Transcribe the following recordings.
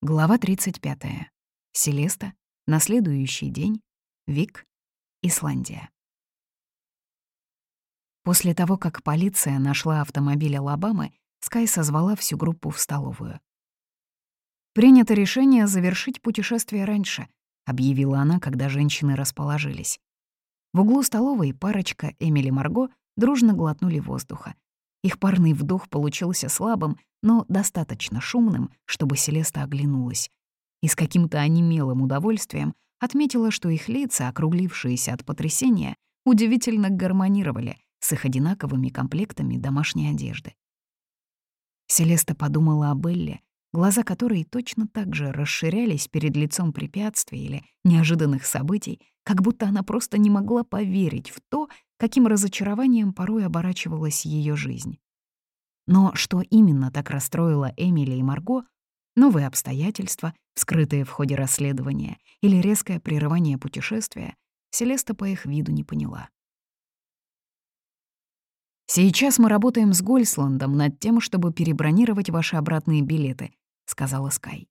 Глава 35. Селеста. На следующий день. Вик. Исландия. После того, как полиция нашла автомобиль Алабамы, Скай созвала всю группу в столовую. «Принято решение завершить путешествие раньше», — объявила она, когда женщины расположились. В углу столовой парочка Эмили Марго дружно глотнули воздуха. Их парный вдох получился слабым, но достаточно шумным, чтобы Селеста оглянулась. И с каким-то онемелым удовольствием отметила, что их лица, округлившиеся от потрясения, удивительно гармонировали с их одинаковыми комплектами домашней одежды. Селеста подумала об Элле, глаза которой точно так же расширялись перед лицом препятствий или неожиданных событий, как будто она просто не могла поверить в то, каким разочарованием порой оборачивалась ее жизнь. Но что именно так расстроило Эмили и Марго, новые обстоятельства, вскрытые в ходе расследования, или резкое прерывание путешествия, Селеста по их виду не поняла. «Сейчас мы работаем с Гольсландом над тем, чтобы перебронировать ваши обратные билеты», — сказала Скай.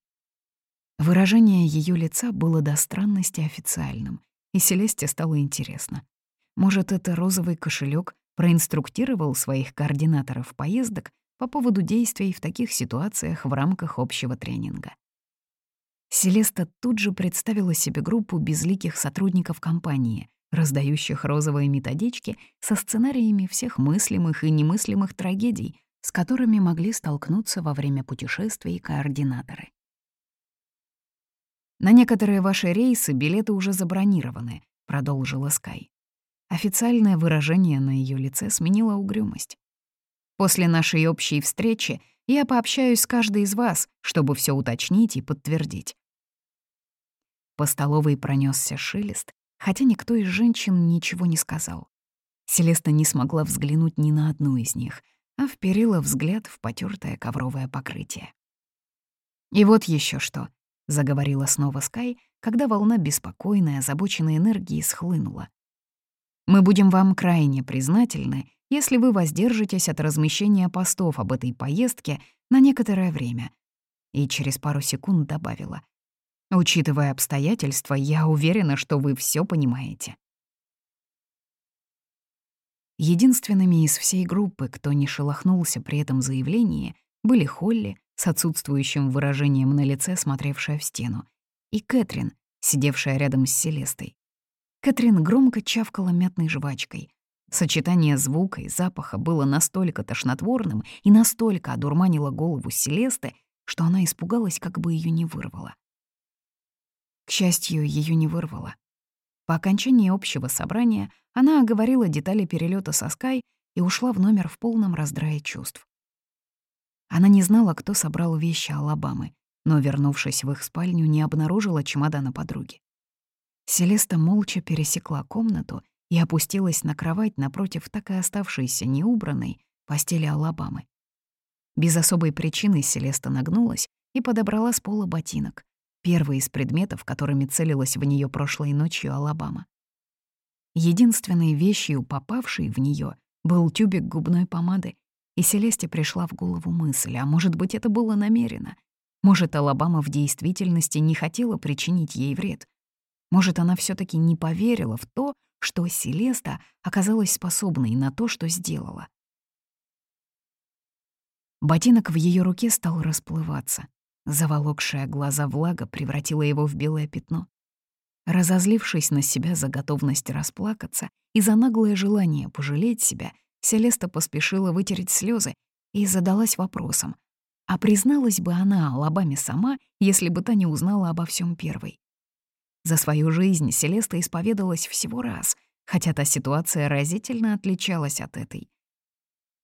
Выражение ее лица было до странности официальным, и Селесте стало интересно. Может, это розовый кошелек проинструктировал своих координаторов поездок по поводу действий в таких ситуациях в рамках общего тренинга. Селеста тут же представила себе группу безликих сотрудников компании, раздающих розовые методички со сценариями всех мыслимых и немыслимых трагедий, с которыми могли столкнуться во время путешествий координаторы. «На некоторые ваши рейсы билеты уже забронированы», — продолжила Скай. Официальное выражение на ее лице сменило угрюмость. «После нашей общей встречи я пообщаюсь с каждой из вас, чтобы все уточнить и подтвердить». По столовой пронесся шелест, хотя никто из женщин ничего не сказал. Селеста не смогла взглянуть ни на одну из них, а вперила взгляд в потертое ковровое покрытие. «И вот еще что», — заговорила снова Скай, когда волна беспокойной, озабоченной энергии схлынула. Мы будем вам крайне признательны, если вы воздержитесь от размещения постов об этой поездке на некоторое время». И через пару секунд добавила. «Учитывая обстоятельства, я уверена, что вы все понимаете». Единственными из всей группы, кто не шелохнулся при этом заявлении, были Холли, с отсутствующим выражением на лице, смотревшая в стену, и Кэтрин, сидевшая рядом с Селестой. Кэтрин громко чавкала мятной жвачкой. Сочетание звука и запаха было настолько тошнотворным и настолько одурманило голову Селесты, что она испугалась, как бы ее не вырвало. К счастью, ее не вырвало. По окончании общего собрания она оговорила детали перелета со Скай и ушла в номер в полном раздрае чувств. Она не знала, кто собрал вещи Алабамы, но, вернувшись в их спальню, не обнаружила чемодана подруги. Селеста молча пересекла комнату и опустилась на кровать напротив так и оставшейся неубранной постели Алабамы. Без особой причины Селеста нагнулась и подобрала с пола ботинок, первый из предметов, которыми целилась в нее прошлой ночью Алабама. Единственной вещью, попавшей в нее, был тюбик губной помады, и Селесте пришла в голову мысль, а может быть, это было намеренно. Может, Алабама в действительности не хотела причинить ей вред, может, она все таки не поверила в то, что Селеста оказалась способной на то, что сделала. Ботинок в ее руке стал расплываться. Заволокшая глаза влага превратила его в белое пятно. Разозлившись на себя за готовность расплакаться и за наглое желание пожалеть себя, Селеста поспешила вытереть слезы и задалась вопросом, а призналась бы она Алабаме сама, если бы та не узнала обо всем первой? За свою жизнь Селеста исповедалась всего раз, хотя та ситуация разительно отличалась от этой.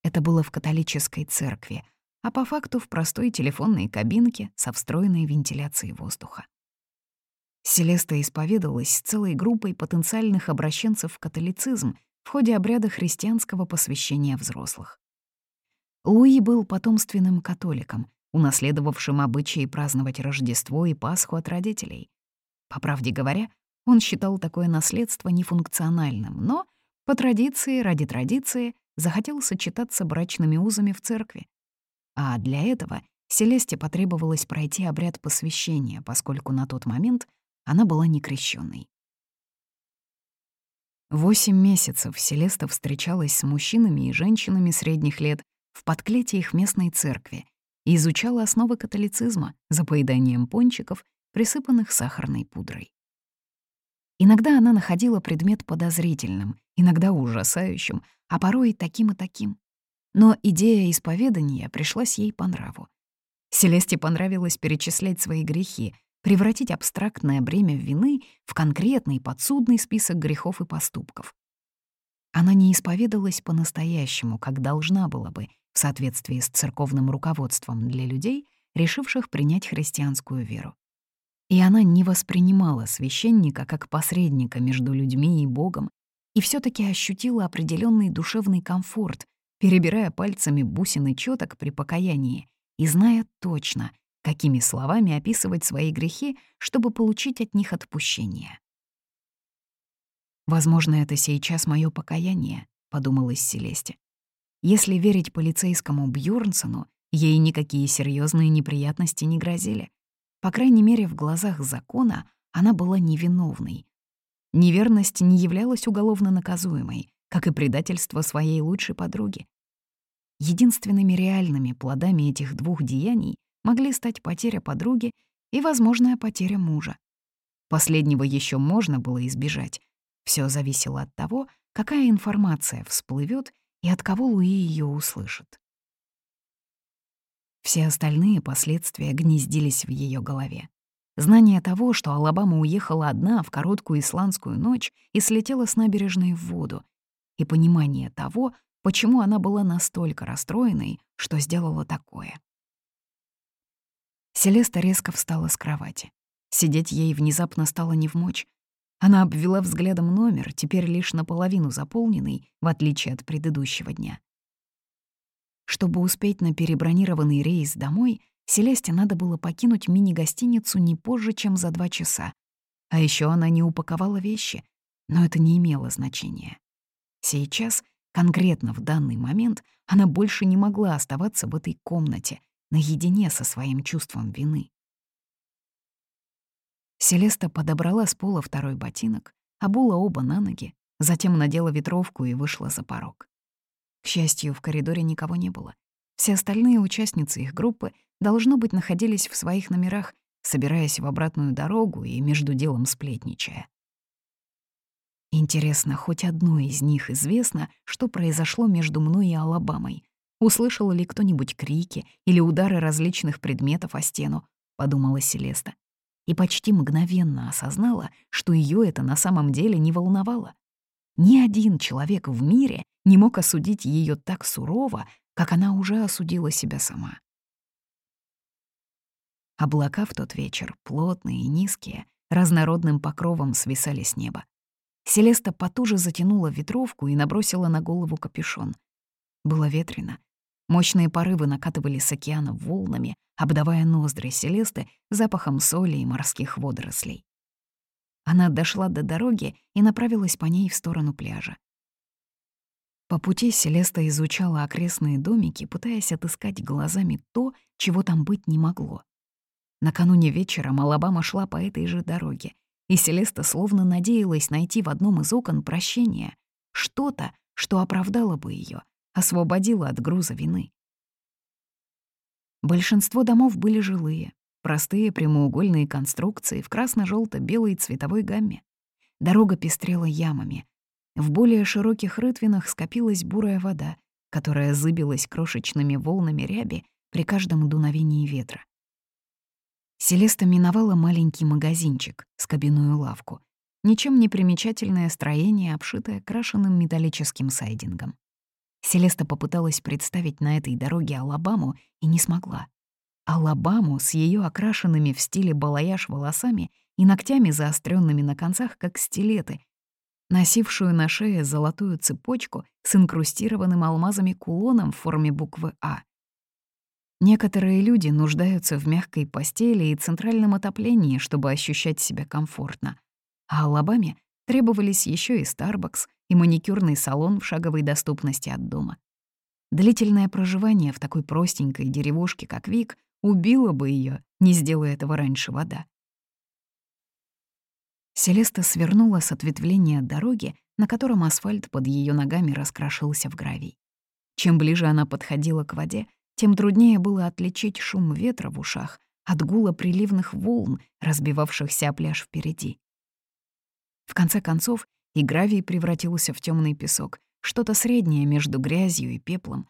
Это было в католической церкви, а по факту в простой телефонной кабинке со встроенной вентиляцией воздуха. Селеста исповедалась с целой группой потенциальных обращенцев в католицизм в ходе обряда христианского посвящения взрослых. Луи был потомственным католиком, унаследовавшим обычаи праздновать Рождество и Пасху от родителей. По правде говоря, он считал такое наследство нефункциональным, но по традиции, ради традиции, захотел сочетаться брачными узами в церкви. А для этого Селесте потребовалось пройти обряд посвящения, поскольку на тот момент она была некрещенной. Восемь месяцев Селеста встречалась с мужчинами и женщинами средних лет в подклете их местной церкви и изучала основы католицизма за поеданием пончиков, присыпанных сахарной пудрой. Иногда она находила предмет подозрительным, иногда ужасающим, а порой и таким и таким. Но идея исповедания пришлась ей по нраву. Селесте понравилось перечислять свои грехи, превратить абстрактное бремя вины в конкретный подсудный список грехов и поступков. Она не исповедалась по-настоящему, как должна была бы, в соответствии с церковным руководством для людей, решивших принять христианскую веру. И она не воспринимала священника как посредника между людьми и Богом, и все таки ощутила определенный душевный комфорт, перебирая пальцами бусины чёток при покаянии и зная точно, какими словами описывать свои грехи, чтобы получить от них отпущение. «Возможно, это сейчас мое покаяние», — подумалась Селесте. Если верить полицейскому Бьюрнсону, ей никакие серьезные неприятности не грозили. По крайней мере, в глазах закона она была невиновной. Неверность не являлась уголовно наказуемой, как и предательство своей лучшей подруги. Единственными реальными плодами этих двух деяний могли стать потеря подруги и возможная потеря мужа. Последнего еще можно было избежать. Все зависело от того, какая информация всплывет и от кого Луи ее услышит. Все остальные последствия гнездились в ее голове. Знание того, что Алабама уехала одна в короткую исландскую ночь и слетела с набережной в воду, и понимание того, почему она была настолько расстроенной, что сделала такое. Селеста резко встала с кровати. Сидеть ей внезапно стало невмочь. Она обвела взглядом номер, теперь лишь наполовину заполненный, в отличие от предыдущего дня. Чтобы успеть на перебронированный рейс домой, Селесте надо было покинуть мини-гостиницу не позже, чем за два часа. А еще она не упаковала вещи, но это не имело значения. Сейчас, конкретно в данный момент, она больше не могла оставаться в этой комнате, наедине со своим чувством вины. Селеста подобрала с пола второй ботинок, обула оба на ноги, затем надела ветровку и вышла за порог. К счастью, в коридоре никого не было. Все остальные участницы их группы, должно быть, находились в своих номерах, собираясь в обратную дорогу и между делом сплетничая. Интересно, хоть одной из них известно, что произошло между мной и Алабамой. Услышала ли кто-нибудь крики или удары различных предметов о стену, подумала Селеста. И почти мгновенно осознала, что ее это на самом деле не волновало. Ни один человек в мире не мог осудить ее так сурово, как она уже осудила себя сама. Облака в тот вечер, плотные и низкие, разнородным покровом свисали с неба. Селеста потуже затянула ветровку и набросила на голову капюшон. Было ветрено. Мощные порывы накатывали с океана волнами, обдавая ноздри Селесты запахом соли и морских водорослей. Она дошла до дороги и направилась по ней в сторону пляжа. По пути Селеста изучала окрестные домики, пытаясь отыскать глазами то, чего там быть не могло. Накануне вечером Алабама шла по этой же дороге, и Селеста словно надеялась найти в одном из окон прощение, что-то, что оправдало бы ее, освободило от груза вины. Большинство домов были жилые, Простые прямоугольные конструкции в красно-желто-белой цветовой гамме. Дорога пестрела ямами. В более широких рытвинах скопилась бурая вода, которая зыбилась крошечными волнами ряби при каждом дуновении ветра. Селеста миновала маленький магазинчик с кабинную лавку. Ничем не примечательное строение, обшитое крашенным металлическим сайдингом. Селеста попыталась представить на этой дороге Алабаму и не смогла. Алабаму с ее окрашенными в стиле балаяж волосами и ногтями заостренными на концах, как стилеты, носившую на шее золотую цепочку с инкрустированным алмазами кулоном в форме буквы «А». Некоторые люди нуждаются в мягкой постели и центральном отоплении, чтобы ощущать себя комфортно. А Алабаме требовались еще и Starbucks и маникюрный салон в шаговой доступности от дома. Длительное проживание в такой простенькой деревушке, как Вик, убила бы ее, не сделая этого раньше вода. Селеста свернула с ответвления дороги, на котором асфальт под ее ногами раскрашился в гравий. Чем ближе она подходила к воде, тем труднее было отличить шум ветра в ушах от гула приливных волн, разбивавшихся о пляж впереди. В конце концов, и гравий превратился в темный песок, что-то среднее между грязью и пеплом.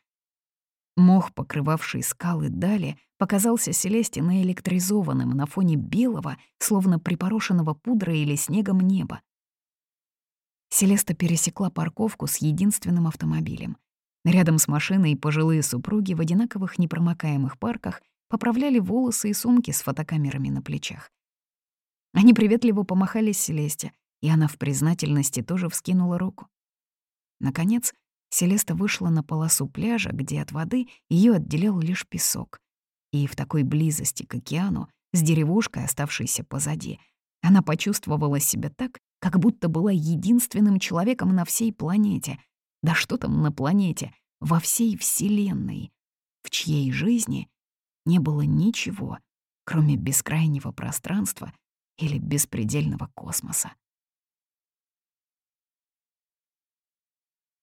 Мох, покрывавший скалы дали, показался Селесте наэлектризованным на фоне белого, словно припорошенного пудрой или снегом неба. Селеста пересекла парковку с единственным автомобилем. Рядом с машиной пожилые супруги в одинаковых непромокаемых парках поправляли волосы и сумки с фотокамерами на плечах. Они приветливо помахали Селесте, и она в признательности тоже вскинула руку. Наконец, Селеста вышла на полосу пляжа, где от воды ее отделял лишь песок. И в такой близости к океану, с деревушкой, оставшейся позади, она почувствовала себя так, как будто была единственным человеком на всей планете. Да что там на планете, во всей Вселенной, в чьей жизни не было ничего, кроме бескрайнего пространства или беспредельного космоса.